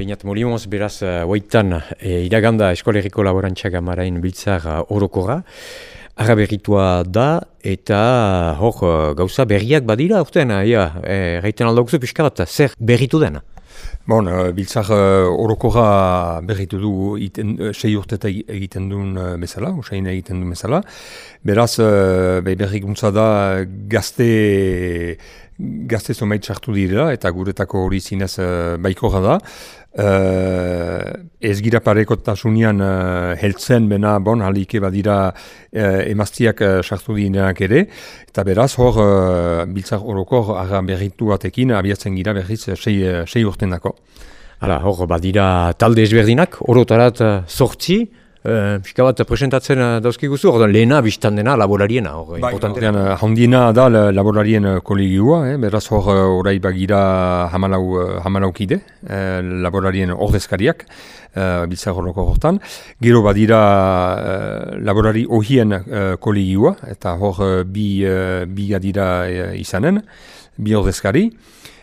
Beinat Molimoz beraz uh, iraganda eskoleriko laborantza gamarain biltzar uh, orokora. Arra da eta hor gauza berriak badira urtean, ja, e, gaiten aldaukzu pixka bat, zer berritu dena? Bon, uh, biltzar uh, orokora berritu du iten, uh, sei urteta egiten duen uh, bezala, usain egiten duen bezala. Beraz, uh, berrikuntza da gazte gazte zomait sartu direla, eta guretako hori zinez uh, baikorra da. Uh, ez gira parekotasunean uh, heltzen, bena, bon, halike badira uh, emaztiak sartu uh, ere, eta beraz, hor, uh, biltzak horokor aga berritu batekin, abiatzen gira berriz sei, sei urten dako. Hala, hor, badira talde ezberdinak, horotarat uh, sortzi, Uh, Pika bat presentatzen uh, dauzki guztu, ordan lehena biztan dena laborariena. Or, bai, ordean, handiena da laborarien kolegioa, eh? beraz hor orai bagira hamalau, hamalau kide, eh, laborarien ordezkariak, uh, biltzak horroko hortan. Gero badira uh, laborari ohien uh, kolegioa, eta hor uh, bi, uh, bi adira uh, izanen, bi ordezkari.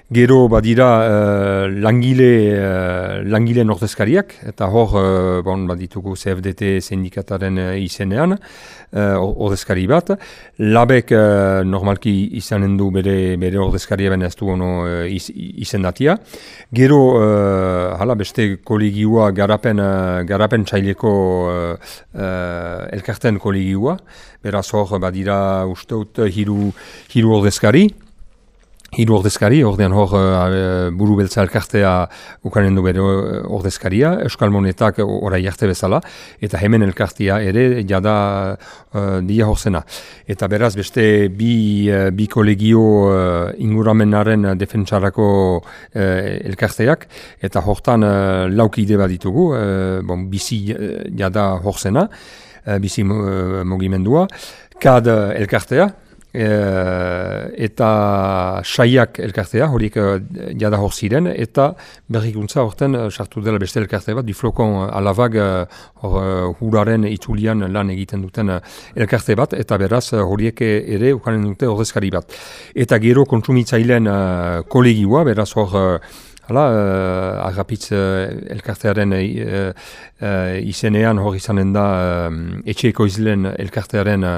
Gero badira uh, langile, uh, langile nordezkariak, eta hor uh, bon, baditugu CFDT sindikataren uh, izenean, uh, ordezkari bat. Labek uh, normalki izanen du bere, bere ordezkaria ben ez du ono uh, iz, izendatia. Gero, uh, hala beste kolegiua garapen, uh, garapen txaileko uh, uh, elkarten kolegiua, beraz hor badira usteut hiru, hiru ordezkari, hiru ordezkari, ordean hor uh, buru beltza elkartea ukanen du bere uh, ordezkaria, Euskal Monetak orai jarte bezala, eta hemen elkartea ere jada uh, dia horzena. Eta beraz beste bi, uh, bi kolegio uh, inguramenaren defentsarako uh, elkarteak, eta hortan uh, laukide bat ditugu, uh, bon, bizi jada horzena, uh, bizi uh, mogimendua, kad elkartea, Eh, eta saiak elkartea, horiek uh, jada hor ziren, eta berrikuntza horten uh, sartu dela beste elkarte bat, diflokon uh, alabag uh, uh, huraren itulian lan egiten duten uh, elkarte bat, eta beraz horiek ere ukanen dute horrezkari bat. Eta gero kontsumitzailean uh, kolegioa, beraz hor Hala, uh, agapitz uh, elkartearen uh, uh, izenean hori izanen da uh, etxeeko izlen elkartearen uh,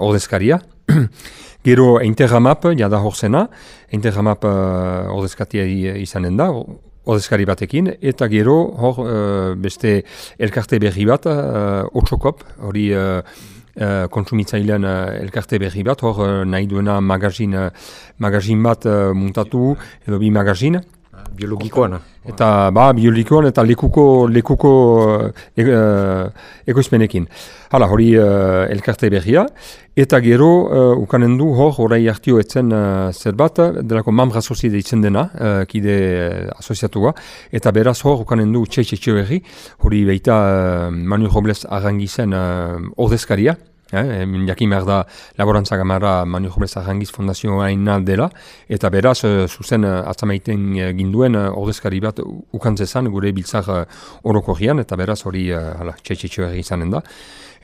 ordezkaria. Gero Interramap, jada hor zena, Interramap uh, ordezkatia izanen da, ordezkari batekin, eta gero hor uh, beste elkarte berri bat, uh, otxokop, hori... Uh, Uh, kontsumitzailean uh, elkarte berri bat, hor uh, nahi duena magazin, uh, magazin bat uh, muntatu, edo bi magazin, biologikoan. Eta ba, biologikoan eta lekuko, lekuko e, ekoizmenekin. Hala, hori uh, elkarte berria. Eta gero, uh, ukanen du, hor, horai hartio etzen uh, zer bat, delako mamra sozi deitzen dena, uh, kide uh, asoziatua. Eta beraz, hor, ukanen du, txetxe txe berri, hori behita uh, Manu Robles arrangizen uh, ordezkaria, Eh, jakin behar da laborantza gamara Manu Jobrez Arrangiz Fondazioa dela, eta beraz, uh, zuzen uh, atzamaiten uh, ginduen uh, ordezkari bat ukantzezan gure biltzak uh, orokorrian, eta beraz hori uh, txetxetxo izanen da.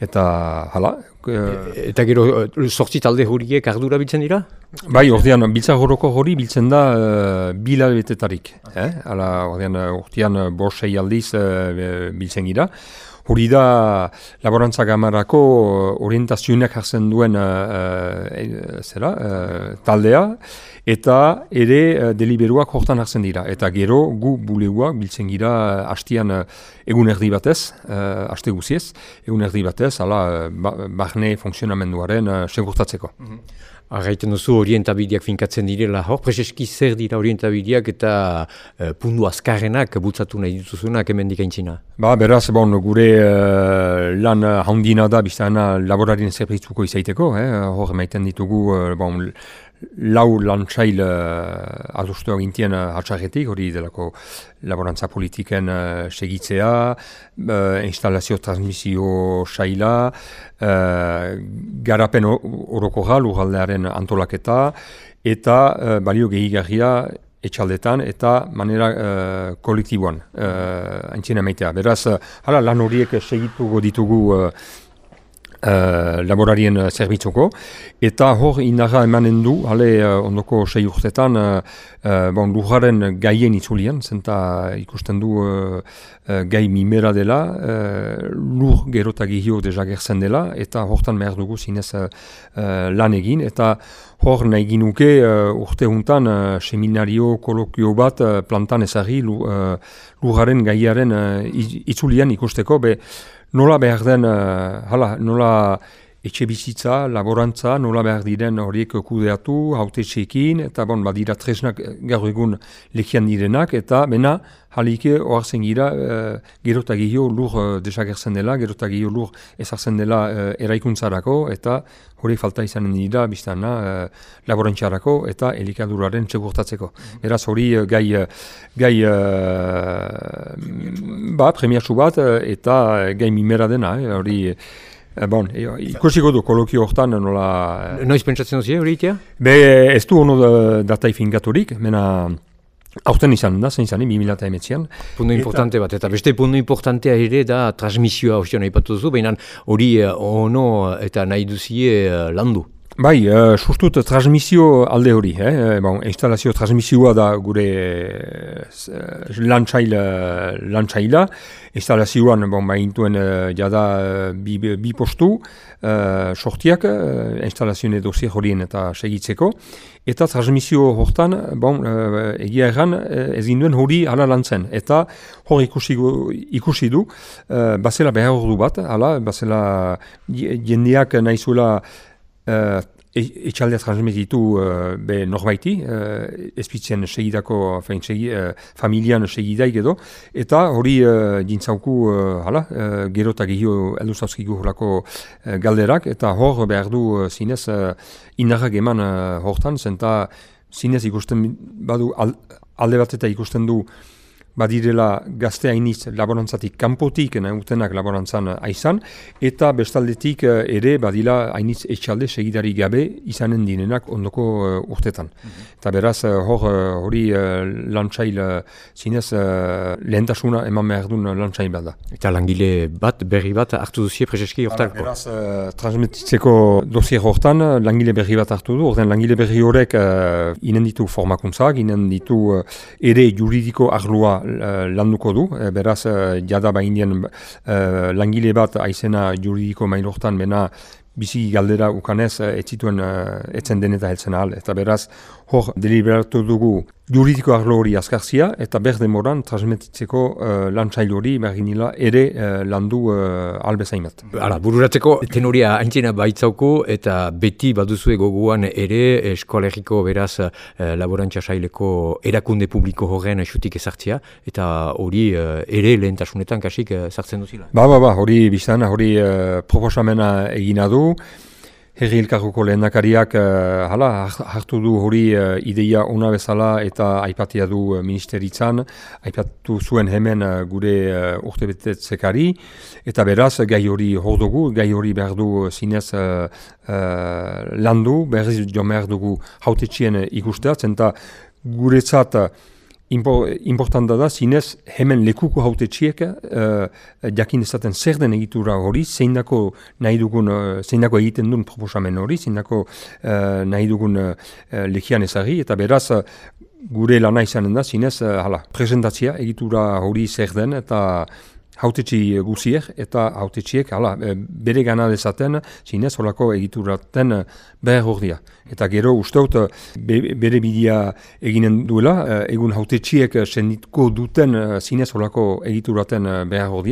Eta, hala... E, eta gero, sortzi talde horiek ardura biltzen dira? Bai, ordean, biltzak horoko hori biltzen da uh, bila betetarik. Eh? Hala, ordean, ordean, borsei aldiz uh, biltzen dira. Hori da laborantza gamarako orientazioenak hartzen duen uh, zera, uh, taldea, eta ere uh, deliberuak hortan hartzen dira. Eta gero gu buleguak biltzen gira hastian uh, egun erdi batez, uh, haste guziez, egun erdi batez, ala, ba, barne funtzionamenduaren uh, segurtatzeko. Mm Arraiten duzu orientabideak finkatzen direla, hor prezeski zer dira orientabideak eta e, pundu azkarrenak butzatu nahi dituzunak hemen dikaintzina? Ba, beraz, bon, gure uh, lan handina da biztana laborarien zerbitzuko izaiteko, eh? hor maiten ditugu uh, bon, lau lantzail uh, adostu egintien uh, hatxarretik, hori delako laborantza politiken uh, segitzea, uh, instalazio transmisio saila, uh, garapen oroko gal, antolaketa, eta uh, balio gehigarria etxaldetan eta manera uh, kolektiboan, uh, antzina maitea. Beraz, uh, hala, lan horiek segituko ditugu uh, uh, laborarien uh, zerbitzuko, eta hor indarra emanen du, hale uh, ondoko sei urtetan, uh, bon, lujaren gaien itzulian, zenta ikusten du uh, gai mimera dela, uh, lur gerota gihio dezagertzen dela, eta hortan behar dugu zinez uh, lan egin, eta hor nahi ginuke uh, urte huntan uh, seminario, kolokio bat uh, plantan ezari uh, lujaren gaiaren uh, itzulian ikusteko, be, nola behar den, uh, hala, nola etxe bizitza, laborantza, nola behar diren horiek kudeatu, haute txekin, eta bon, badira tresnak gaur egun lekian direnak, eta bena, halike, oartzen gira, uh, gero eta lur uh, desagertzen dela, gero eta lur ezartzen dela uh, eraikuntzarako, eta hori falta izanen dira, biztana, uh, laborantzarako, eta elikaduraren txegurtatzeko. Mm Eraz hori gai, gai uh, ba, premiasu bat, eta gai mimera dena, hori... Eh, bon, e, ikusiko du kolokio hortan nola... Eh, Noiz pentsatzen duzi hori itea? Be, ez du ono datai fingaturik, mena... Aurten izan da, zein zani, 2000 emetzean. Punto importante bat, eta beste punto importantea ere da transmisioa hori nahi patuzu, baina hori eh, ono eta nahi duzie landu. Bai, uh, sustut transmisio alde hori, eh? eh? bon, instalazio transmisioa da gure uh, lantzaila, lantzaila. Instalazioan, bon, ba, intuen uh, jada bi, bi postu, uh, sortiak, uh, instalazioen dosier horien eta segitzeko. Eta transmisio hortan, bon, uh, egia erran, ez ginduen hori ala lantzen. Eta hori ikusi, ikusi du, uh, bazela behar ordu bat, ala, bazela jendeak nahizuela uh, etxaldea transmititu uh, be norbaiti, uh, ezpitzen segidako, fein, segi, uh, familian segidaik edo, eta hori uh, dintzauku, uh, hala, uh, gero eta gehio elduzazkigu horako uh, galderak, eta hor behar du uh, zinez uh, indarrak eman uh, hortan, zenta zinez ikusten badu alde bat eta ikusten du badirela gazte hainiz laborantzatik kanpotik utenak laborantzan aizan, eta bestaldetik eh, ere badila hainiz etxalde segidari gabe izanen dinenak ondoko uh, urtetan. Mhm. Eta beraz, hor hori uh, lantzail uh, zinez uh, lehentasuna eman behar duen lantzail bat da. Eta langile bat, berri bat hartu duzie prezeski hortako? Beraz, uh, transmititzeko dozier hortan, langile berri bat hartu du, orden langile berri horrek uh, inen ditu formakuntzak, inen ditu uh, ere juridiko arloa landuko du, e, beraz uh, jada bainien uh, langile bat aizena juridiko mailortan bena bizi galdera ukanez etzituen uh, etzen deneta heltzen ahal, eta beraz hor deliberatu dugu juridiko arlo hori azkarzia eta berde moran transmititzeko uh, lantzail hori berginila ere uh, landu uh, albezaimat. Hala, bururatzeko tenoria haintzena baitzauko eta beti baduzue goguan ere eskoaleriko beraz uh, laborantza saileko erakunde publiko horren xutik ezartzia eta hori uh, ere lehentasunetan kasik uh, sartzen duzila. Ba, ba, ba, hori biztan, hori uh, proposamena egina du. Herri elkarroko lehendakariak uh, hala, hartu du hori uh, ideia ona bezala eta aipatia du uh, ministeritzan, aipatu zuen hemen uh, gure uh, urte betetzekari, eta beraz gai hori hor dugu, gai hori behar du zinez uh, uh, landu, berriz jo behar dugu haute txien ikustea, zenta guretzat Impo, importanta da, zinez, hemen lekuko haute txiek, uh, jakin ezaten zer den egitura hori, zein dako nahi dugun, uh, zein dako egiten duen proposamen hori, zein dako uh, nahi dugun uh, lekian ezari, eta beraz, gure lana izanen da, zinez, uh, hala, presentatzia egitura hori zer den, eta hautetxi guziek eta hautetxiek hala, e, bere gana dezaten zinez holako egituraten e, behar hor Eta gero usteut bere bidea eginen duela, e, egun hautetxiek senditko duten zinez holako egituraten behar hor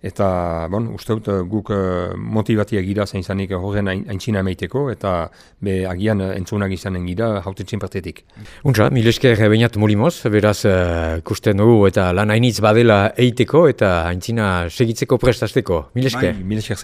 Eta, bon, uste dut, guk uh, motivatiak gira zein zanik horren aintzina meiteko, eta be agian entzunak izanen gira haute txinpartetik. Untza, mil esker bainat molimoz, beraz, uh, kusten dugu eta lan hainitz badela eiteko eta aintzina segitzeko prestazteko. Mil esker. Bai, mil esker